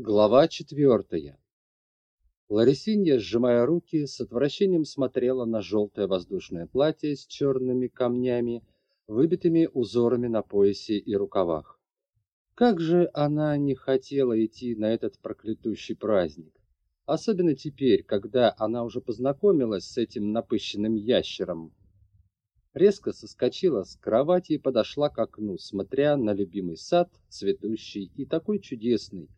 Глава четвертая. Ларисинья, сжимая руки, с отвращением смотрела на желтое воздушное платье с черными камнями, выбитыми узорами на поясе и рукавах. Как же она не хотела идти на этот проклятущий праздник, особенно теперь, когда она уже познакомилась с этим напыщенным ящером. Резко соскочила с кровати и подошла к окну, смотря на любимый сад, цветущий и такой чудесный,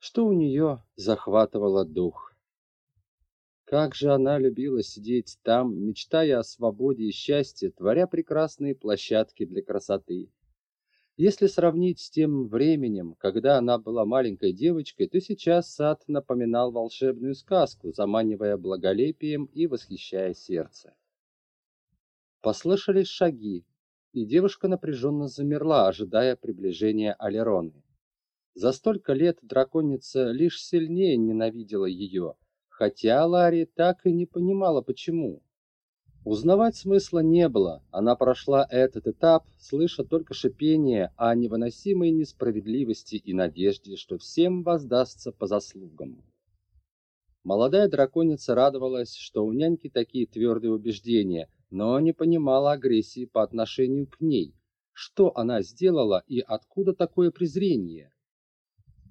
что у нее захватывало дух. Как же она любила сидеть там, мечтая о свободе и счастье, творя прекрасные площадки для красоты. Если сравнить с тем временем, когда она была маленькой девочкой, то сейчас сад напоминал волшебную сказку, заманивая благолепием и восхищая сердце. Послышались шаги, и девушка напряженно замерла, ожидая приближения Алероны. За столько лет драконица лишь сильнее ненавидела ее – хотя Ларри так и не понимала, почему. Узнавать смысла не было, она прошла этот этап, слыша только шипение о невыносимой несправедливости и надежде, что всем воздастся по заслугам. Молодая драконица радовалась, что у няньки такие твердые убеждения, но не понимала агрессии по отношению к ней. Что она сделала и откуда такое презрение?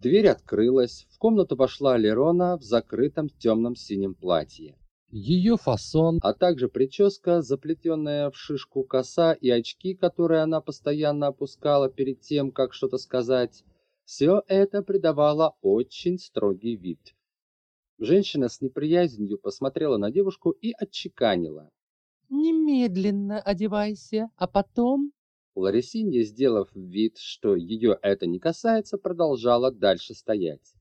Дверь открылась, в комнату вошла Лерона в закрытом темном синем платье. Ее фасон, а также прическа, заплетенная в шишку коса и очки, которые она постоянно опускала перед тем, как что-то сказать, все это придавало очень строгий вид. Женщина с неприязнью посмотрела на девушку и отчеканила. «Немедленно одевайся, а потом Ларисинья, сделав вид, что ее это не касается, продолжала дальше стоять.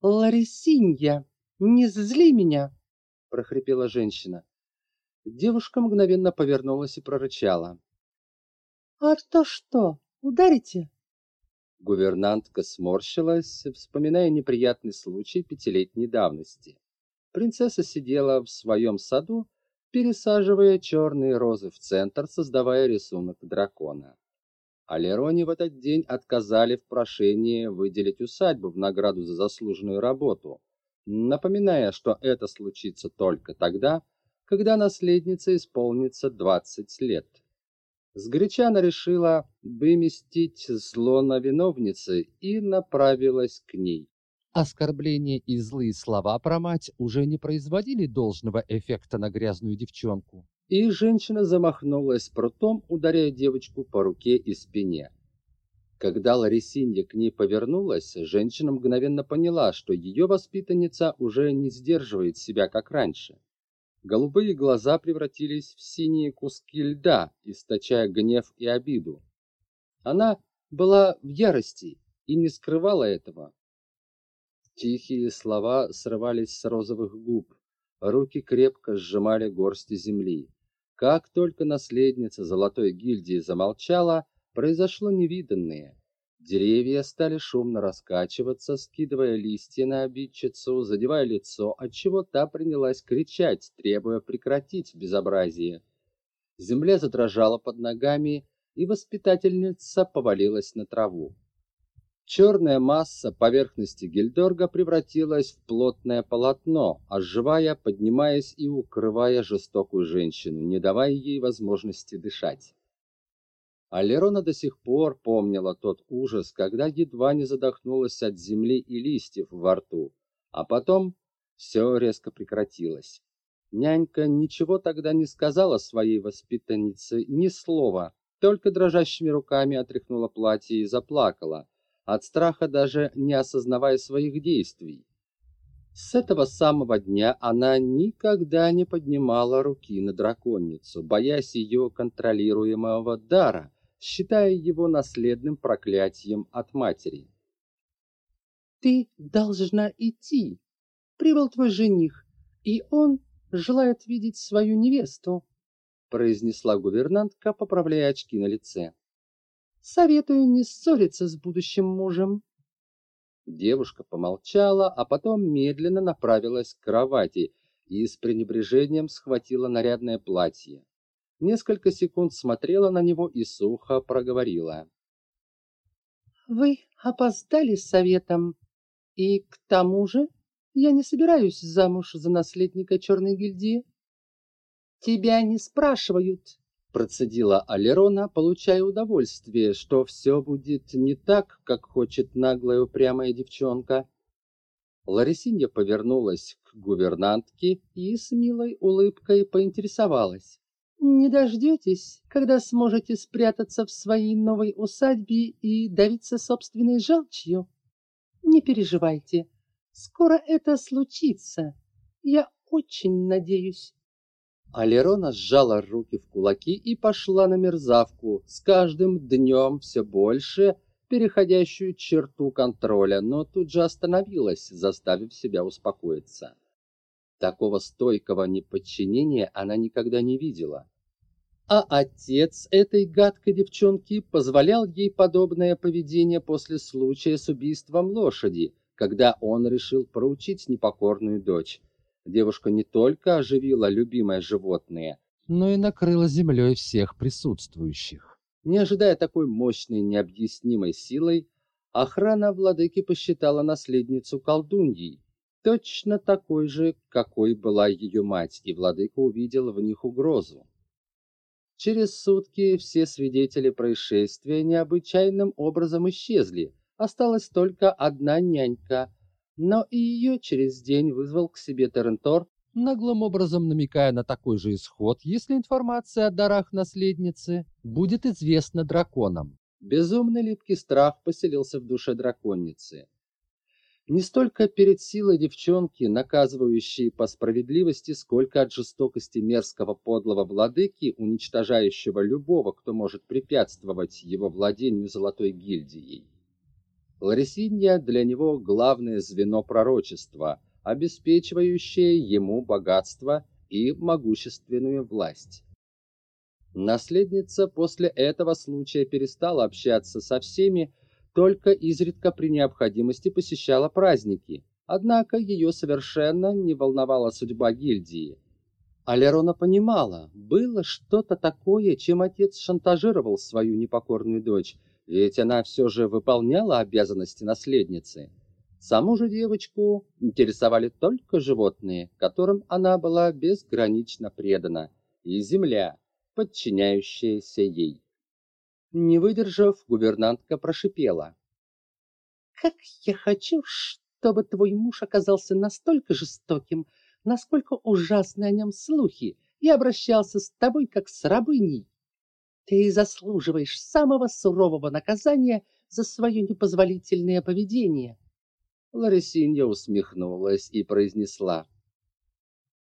«Ларисинья, не зли меня!» — прохрипела женщина. Девушка мгновенно повернулась и прорычала. «А то что, ударите?» Гувернантка сморщилась, вспоминая неприятный случай пятилетней давности. Принцесса сидела в своем саду пересаживая черные розы в центр, создавая рисунок дракона. А Лероне в этот день отказали в прошении выделить усадьбу в награду за заслуженную работу, напоминая, что это случится только тогда, когда наследнице исполнится 20 лет. Сгоряча она решила выместить зло на виновнице и направилась к ней. Оскорбления и злые слова про мать уже не производили должного эффекта на грязную девчонку. И женщина замахнулась прутом, ударяя девочку по руке и спине. Когда Ларисинья к ней повернулась, женщина мгновенно поняла, что ее воспитанница уже не сдерживает себя, как раньше. Голубые глаза превратились в синие куски льда, источая гнев и обиду. Она была в ярости и не скрывала этого, Тихие слова срывались с розовых губ, руки крепко сжимали горсти земли. Как только наследница Золотой гильдии замолчала, произошло невиданное. Деревья стали шумно раскачиваться, скидывая листья на обидчицу, задевая лицо, отчего та принялась кричать, требуя прекратить безобразие. Земля задрожала под ногами, и воспитательница повалилась на траву. Черная масса поверхности Гильдорга превратилась в плотное полотно, оживая, поднимаясь и укрывая жестокую женщину, не давая ей возможности дышать. Алерона до сих пор помнила тот ужас, когда едва не задохнулась от земли и листьев во рту, а потом все резко прекратилось. Нянька ничего тогда не сказала своей воспитаннице, ни слова, только дрожащими руками отряхнула платье и заплакала, от страха даже не осознавая своих действий. С этого самого дня она никогда не поднимала руки на драконицу, боясь ее контролируемого дара, считая его наследным проклятием от матери. «Ты должна идти. Прибыл твой жених, и он желает видеть свою невесту», произнесла гувернантка, поправляя очки на лице. Советую не ссориться с будущим мужем. Девушка помолчала, а потом медленно направилась к кровати и с пренебрежением схватила нарядное платье. Несколько секунд смотрела на него и сухо проговорила. «Вы опоздали с советом, И к тому же я не собираюсь замуж за наследника Черной гильдии. Тебя не спрашивают, Процедила Алерона, получая удовольствие, что все будет не так, как хочет наглая упрямая девчонка. Ларисинья повернулась к гувернантке и с милой улыбкой поинтересовалась. Не дождетесь, когда сможете спрятаться в своей новой усадьбе и давиться собственной желчью? Не переживайте, скоро это случится. Я очень надеюсь. Алерона сжала руки в кулаки и пошла на мерзавку, с каждым днем все больше переходящую черту контроля, но тут же остановилась, заставив себя успокоиться. Такого стойкого неподчинения она никогда не видела. А отец этой гадкой девчонки позволял ей подобное поведение после случая с убийством лошади, когда он решил проучить непокорную дочь. Девушка не только оживила любимое животное, но и накрыла землей всех присутствующих. Не ожидая такой мощной необъяснимой силой, охрана владыки посчитала наследницу колдуньей, точно такой же, какой была ее мать, и владыка увидел в них угрозу. Через сутки все свидетели происшествия необычайным образом исчезли, осталась только одна нянька, но и ее через день вызвал к себе Терентор, наглым образом намекая на такой же исход, если информация о дарах наследницы будет известна драконам. Безумный липкий страх поселился в душе драконицы. Не столько перед силой девчонки, наказывающей по справедливости, сколько от жестокости мерзкого подлого владыки, уничтожающего любого, кто может препятствовать его владению золотой гильдией. Ларисинья для него главное звено пророчества, обеспечивающее ему богатство и могущественную власть. Наследница после этого случая перестала общаться со всеми, только изредка при необходимости посещала праздники. Однако ее совершенно не волновала судьба гильдии. Алерона понимала, было что-то такое, чем отец шантажировал свою непокорную дочь, ведь она все же выполняла обязанности наследницы. Саму же девочку интересовали только животные, которым она была безгранично предана, и земля, подчиняющаяся ей. Не выдержав, гувернантка прошипела. «Как я хочу, чтобы твой муж оказался настолько жестоким, насколько ужасны о нем слухи, и обращался с тобой как с рабыней. Ты заслуживаешь самого сурового наказания за свое непозволительное поведение. Ларисинья усмехнулась и произнесла.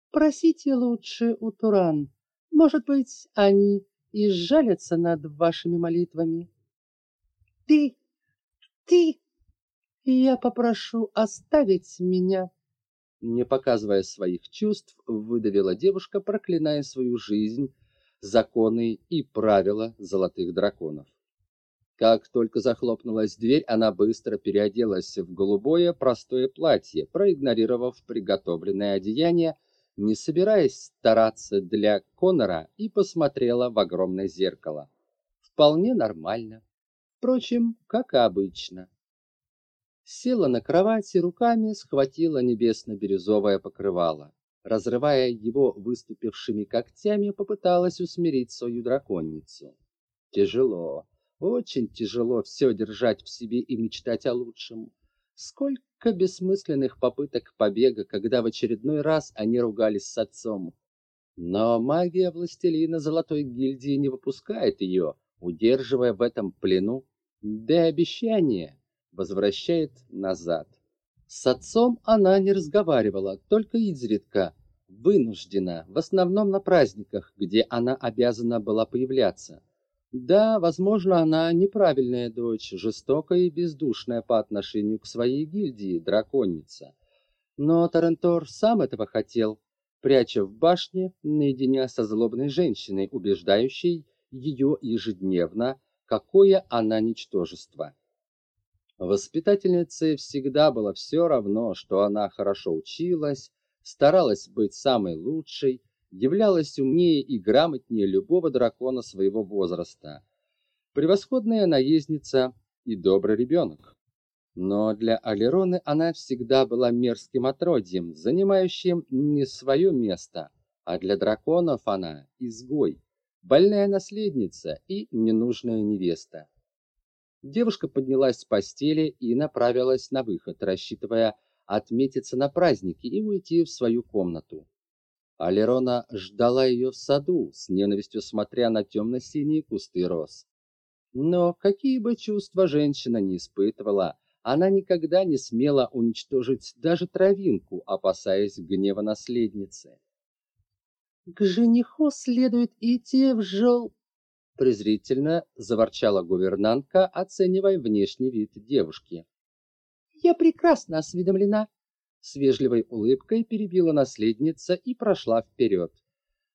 Просите лучше у Туран. Может быть, они и сжалятся над вашими молитвами. Ты, ты, я попрошу оставить меня. Не показывая своих чувств, выдавила девушка, проклиная свою жизнь законы и правила золотых драконов. Как только захлопнулась дверь, она быстро переоделась в голубое простое платье, проигнорировав приготовленное одеяние, не собираясь стараться для Конора, и посмотрела в огромное зеркало. Вполне нормально. Впрочем, как и обычно. Села на кровати, руками схватила небесно-бирюзовое покрывало разрывая его выступившими когтями, попыталась усмирить свою драконицу. Тяжело, очень тяжело все держать в себе и мечтать о лучшем. Сколько бессмысленных попыток побега, когда в очередной раз они ругались с отцом. Но магия властелина Золотой гильдии не выпускает ее, удерживая в этом плену, да и обещание возвращает назад. С отцом она не разговаривала, только изредка, вынуждена, в основном на праздниках, где она обязана была появляться. Да, возможно, она неправильная дочь, жестокая и бездушная по отношению к своей гильдии, драконица. Но Тарентор сам этого хотел, пряча в башне наедине со злобной женщиной, убеждающей ее ежедневно, какое она ничтожество. Воспитательнице всегда было все равно, что она хорошо училась, старалась быть самой лучшей, являлась умнее и грамотнее любого дракона своего возраста. Превосходная наездница и добрый ребенок. Но для Алероны она всегда была мерзким отродьем, занимающим не свое место, а для драконов она изгой, больная наследница и ненужная невеста. Девушка поднялась с постели и направилась на выход, рассчитывая отметиться на празднике и уйти в свою комнату. Алерона ждала ее в саду, с ненавистью смотря на темно-синие кусты роз. Но какие бы чувства женщина не испытывала, она никогда не смела уничтожить даже травинку, опасаясь гнева наследницы. К жениху следует идти в жел... презрительно заворчала гувернантка, оценивая внешний вид девушки. Я прекрасно осведомлена, с вежливой улыбкой перебила наследница и прошла вперед.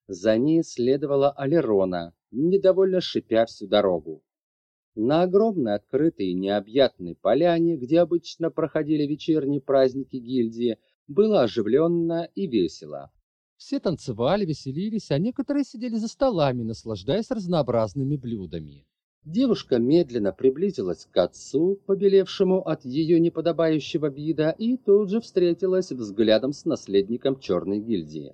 За ней следовала Алерона, недовольно шипя всю дорогу. На огромной открытой необъятной поляне, где обычно проходили вечерние праздники гильдии, было оживленно и весело. Все танцевали, веселились, а некоторые сидели за столами, наслаждаясь разнообразными блюдами. Девушка медленно приблизилась к отцу, побелевшему от ее неподобающего вида, и тут же встретилась взглядом с наследником черной гильдии.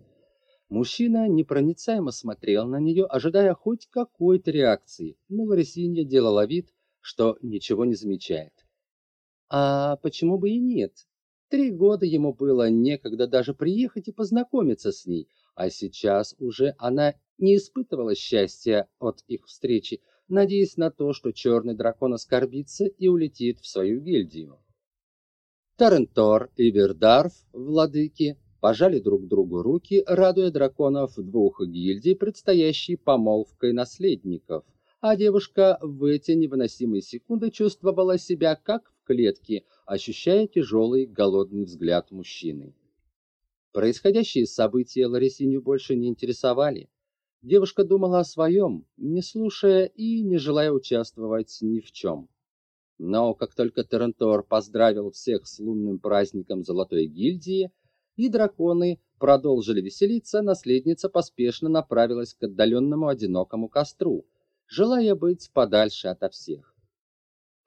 Мужчина непроницаемо смотрел на нее, ожидая хоть какой-то реакции, но Ларисинья делала вид, что ничего не замечает. А почему бы и нет? Три года ему было некогда даже приехать и познакомиться с ней, а сейчас уже она не испытывала счастья от их встречи, надеясь на то, что черный дракон оскорбится и улетит в свою гильдию. Тарентор и Вердарф, владыки, пожали друг другу руки, радуя драконов двух гильдий предстоящей помолвкой наследников, а девушка в эти невыносимые секунды чувствовала себя как в клетке, ощущая тяжелый голодный взгляд мужчины. Происходящие события Ларисиню больше не интересовали. Девушка думала о своем, не слушая и не желая участвовать ни в чем. Но как только Терентор поздравил всех с лунным праздником Золотой гильдии, и драконы продолжили веселиться, наследница поспешно направилась к отдаленному одинокому костру, желая быть подальше ото всех.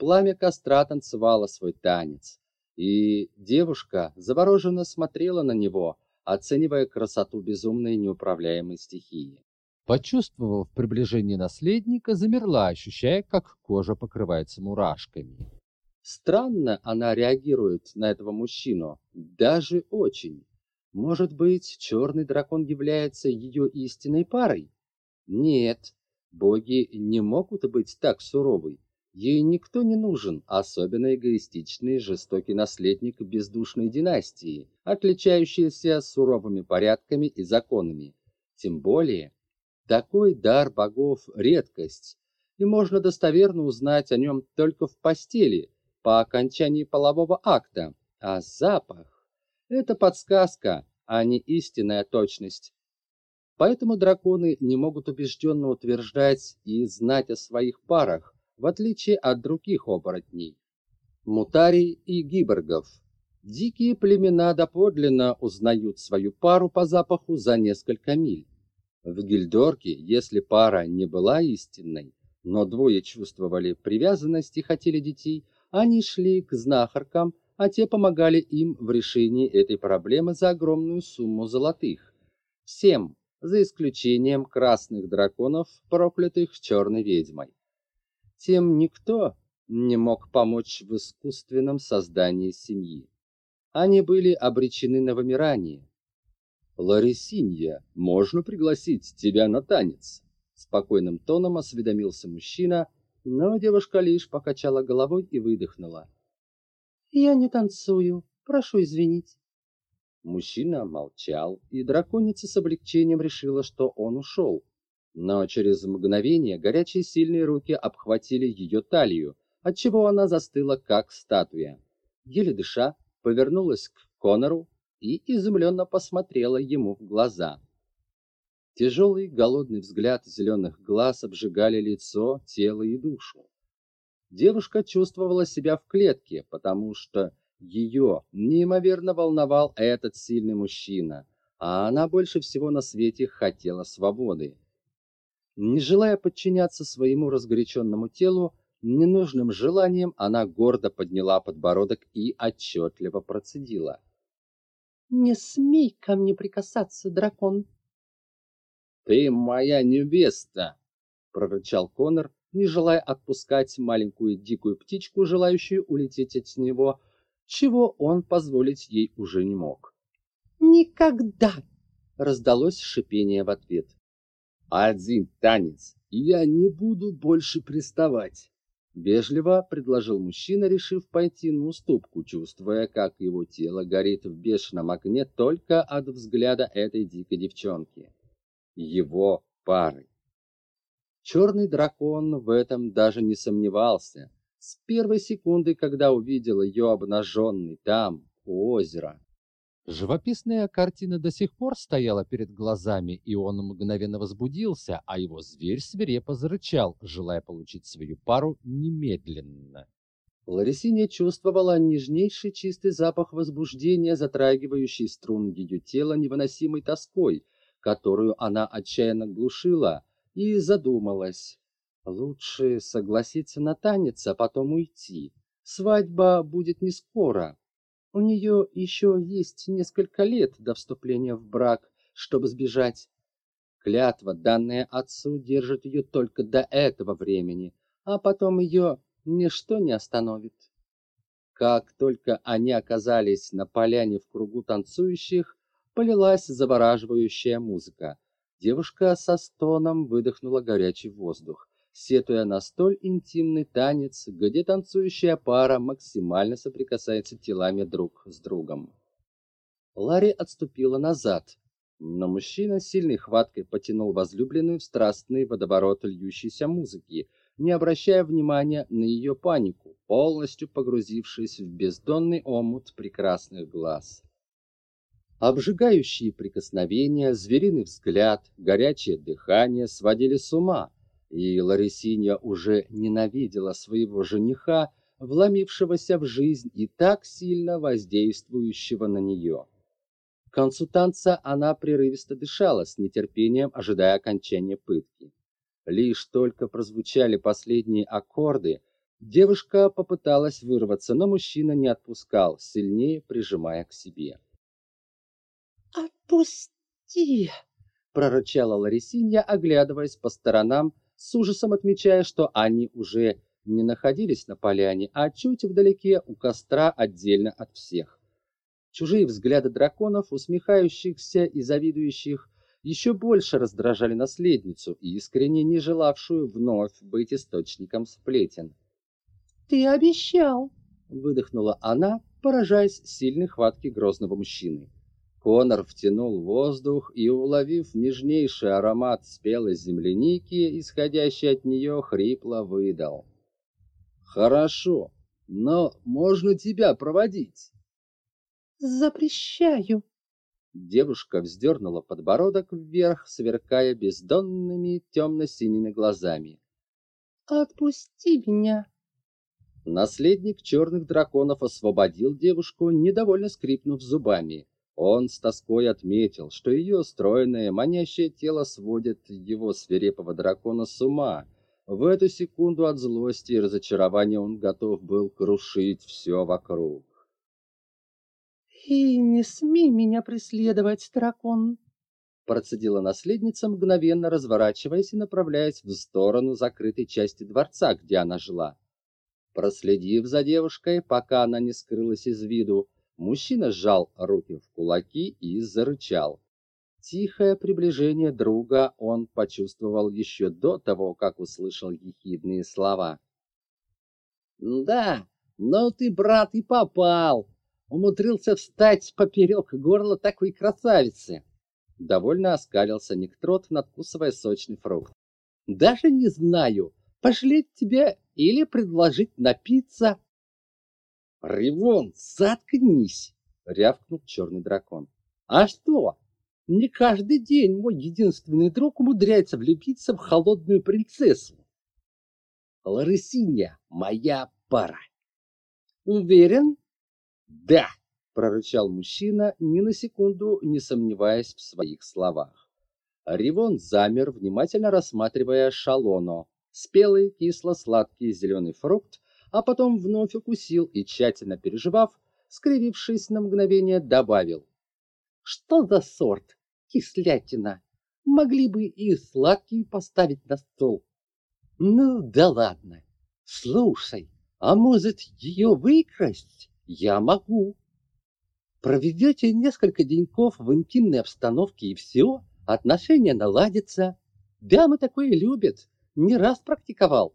Пламя костра танцевало свой танец, и девушка завороженно смотрела на него, оценивая красоту безумной неуправляемой стихии. Почувствовав приближение наследника, замерла, ощущая, как кожа покрывается мурашками. Странно она реагирует на этого мужчину, даже очень. Может быть, черный дракон является ее истинной парой? Нет, боги не могут быть так суровы. Ей никто не нужен, особенно эгоистичный жестокий наследник бездушной династии, отличающийся суровыми порядками и законами. Тем более, такой дар богов – редкость, и можно достоверно узнать о нем только в постели, по окончании полового акта. А запах – это подсказка, а не истинная точность. Поэтому драконы не могут убежденно утверждать и знать о своих парах, в отличие от других оборотней. Мутарий и гиборгов. Дикие племена доподлинно узнают свою пару по запаху за несколько миль. В Гильдорке, если пара не была истинной, но двое чувствовали привязанность и хотели детей, они шли к знахаркам, а те помогали им в решении этой проблемы за огромную сумму золотых. Всем, за исключением красных драконов, проклятых черной ведьмой. Тем никто не мог помочь в искусственном создании семьи. Они были обречены на вымирание, «Ларисинья, можно пригласить тебя на танец?» Спокойным тоном осведомился мужчина, но девушка лишь покачала головой и выдохнула. «Я не танцую, прошу извинить». Мужчина молчал, и драконица с облегчением решила, что он ушел. Но через мгновение горячие сильные руки обхватили ее талию, отчего она застыла, как статуя. Еле дыша, повернулась к Конору и изумленно посмотрела ему в глаза. Тяжелый голодный взгляд зеленых глаз обжигали лицо, тело и душу. Девушка чувствовала себя в клетке, потому что ее неимоверно волновал этот сильный мужчина, а она больше всего на свете хотела свободы. Не желая подчиняться своему разгоряченному телу, ненужным желанием она гордо подняла подбородок и отчетливо процедила. «Не смей ко мне прикасаться, дракон!» «Ты моя невеста!» — прорычал Конор, не желая отпускать маленькую дикую птичку, желающую улететь от него, чего он позволить ей уже не мог. «Никогда!» — раздалось шипение в ответ. «Один танец, и я не буду больше приставать!» Вежливо предложил мужчина, решив пойти на уступку, чувствуя, как его тело горит в бешеном огне только от взгляда этой дикой девчонки. Его пары. Черный дракон в этом даже не сомневался. С первой секунды, когда увидел ее обнаженной там, у озера, Живописная картина до сих пор стояла перед глазами, и он мгновенно возбудился, а его зверь свирепо зарычал, желая получить свою пару немедленно. Ларисиня чувствовала нежнейший чистый запах возбуждения, затрагивающий струн ее тела невыносимой тоской, которую она отчаянно глушила, и задумалась. Лучше согласиться на танец, а потом уйти. Свадьба будет не скоро. У нее еще есть несколько лет до вступления в брак, чтобы сбежать. Клятва, данная отцу, держит ее только до этого времени, а потом ее ничто не остановит. Как только они оказались на поляне в кругу танцующих, полилась завораживающая музыка. Девушка со стоном выдохнула горячий воздух сетуя на столь интимный танец, где танцующая пара максимально соприкасается телами друг с другом. Ларри отступила назад, но мужчина сильной хваткой потянул возлюбленную в страстный водоворот льющейся музыки, не обращая внимания на ее панику, полностью погрузившись в бездонный омут прекрасных глаз. Обжигающие прикосновения, звериный взгляд, горячее дыхание сводили с ума, и Ларисинья уже ненавидела своего жениха, вломившегося в жизнь и так сильно воздействующего на нее. К концу танца она прерывисто дышала, с нетерпением ожидая окончания пытки. Лишь только прозвучали последние аккорды, девушка попыталась вырваться, но мужчина не отпускал, сильнее прижимая к себе. «Отпусти!» — прорычала Ларисинья, оглядываясь по сторонам, с ужасом отмечая, что они уже не находились на поляне, а чуть вдалеке у костра отдельно от всех. Чужие взгляды драконов, усмехающихся и завидующих, еще больше раздражали наследницу, искренне не желавшую вновь быть источником сплетен. «Ты обещал!» — выдохнула она, поражаясь сильной хватке грозного мужчины. Конор втянул воздух и, уловив нежнейший аромат спелой земляники, исходящий от нее, хрипло выдал. «Хорошо, но можно тебя проводить?» «Запрещаю!» Девушка вздернула подбородок вверх, сверкая бездонными темно-синими глазами. «Отпусти меня!» Наследник черных драконов освободил девушку, недовольно скрипнув зубами. Он с тоской отметил, что ее стройное, манящее тело сводит его свирепого дракона с ума. В эту секунду от злости и разочарования он готов был крушить все вокруг. «И не смей меня преследовать, дракон!» Процедила наследница, мгновенно разворачиваясь и направляясь в сторону закрытой части дворца, где она жила. Проследив за девушкой, пока она не скрылась из виду, Мужчина сжал руки в кулаки и зарычал. Тихое приближение друга он почувствовал еще до того, как услышал ехидные слова. «Да, но ты, брат, и попал! Умудрился встать поперек горла такой красавицы!» Довольно оскалился Никтрот, надкусывая сочный фрукт. «Даже не знаю, пожалеть тебя или предложить напиться!» «Ревон, заткнись!» — рявкнул черный дракон. «А что? Не каждый день мой единственный друг умудряется влюбиться в холодную принцессу. Ларысинья — моя пара». «Уверен?» «Да!» — прорычал мужчина, ни на секунду не сомневаясь в своих словах. Ривон замер, внимательно рассматривая Шалоно, спелый кисло-сладкий зеленый фрукт, а потом вновь укусил и, тщательно переживав, скривившись на мгновение, добавил. «Что за сорт? Кислятина! Могли бы и сладкий поставить на стол. Ну да ладно. Слушай, а может ее выкрасть? Я могу. Проведете несколько деньков в интимной обстановке и все, отношения наладятся. Дамы такое любят, не раз практиковал.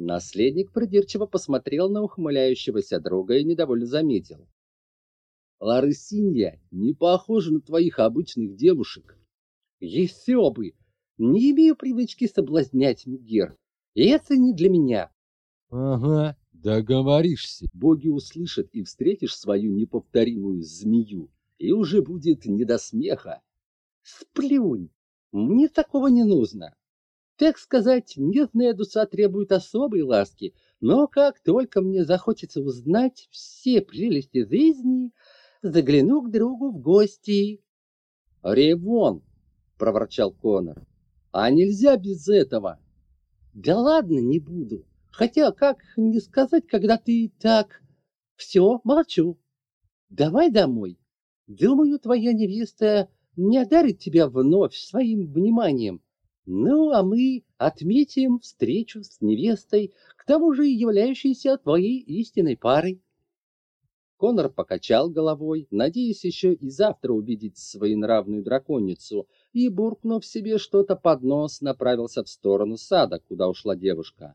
Наследник придирчиво посмотрел на ухмыляющегося друга и недовольно заметил. Ларысинья не похожа на твоих обычных девушек. Еще бы! Не имею привычки соблазнять Мегер. И это не для меня. Ага, договоришься. Боги услышат и встретишь свою неповторимую змею, и уже будет не до смеха. Сплюнь, мне такого не нужно. Так сказать, нежная душа требует особой ласки, но как только мне захочется узнать все прелести жизни, загляну к другу в гости. Ревон, проворчал Конор. А нельзя без этого? Да ладно, не буду. Хотя как не сказать, когда ты так... Все, молчу. Давай домой. Думаю, твоя невеста не одарит тебя вновь своим вниманием. Ну, а мы отметим встречу с невестой, к тому же являющейся твоей истинной парой. Конор покачал головой, надеясь еще и завтра увидеть своенравную драконицу, и, буркнув себе что-то под нос, направился в сторону сада, куда ушла девушка.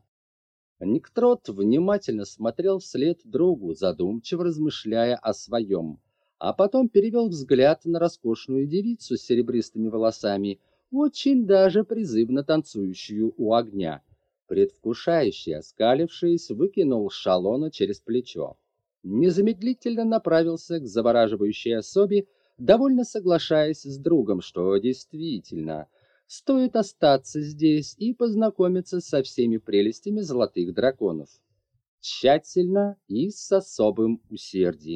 Никтрот внимательно смотрел вслед другу, задумчиво размышляя о своем, а потом перевел взгляд на роскошную девицу с серебристыми волосами, очень даже призывно танцующую у огня. Предвкушающе оскалившись, выкинул шалона через плечо незамедлительно направился к завораживающей особе, довольно соглашаясь с другом, что действительно стоит остаться здесь и познакомиться со всеми прелестями золотых драконов. Тщательно и с особым усердием.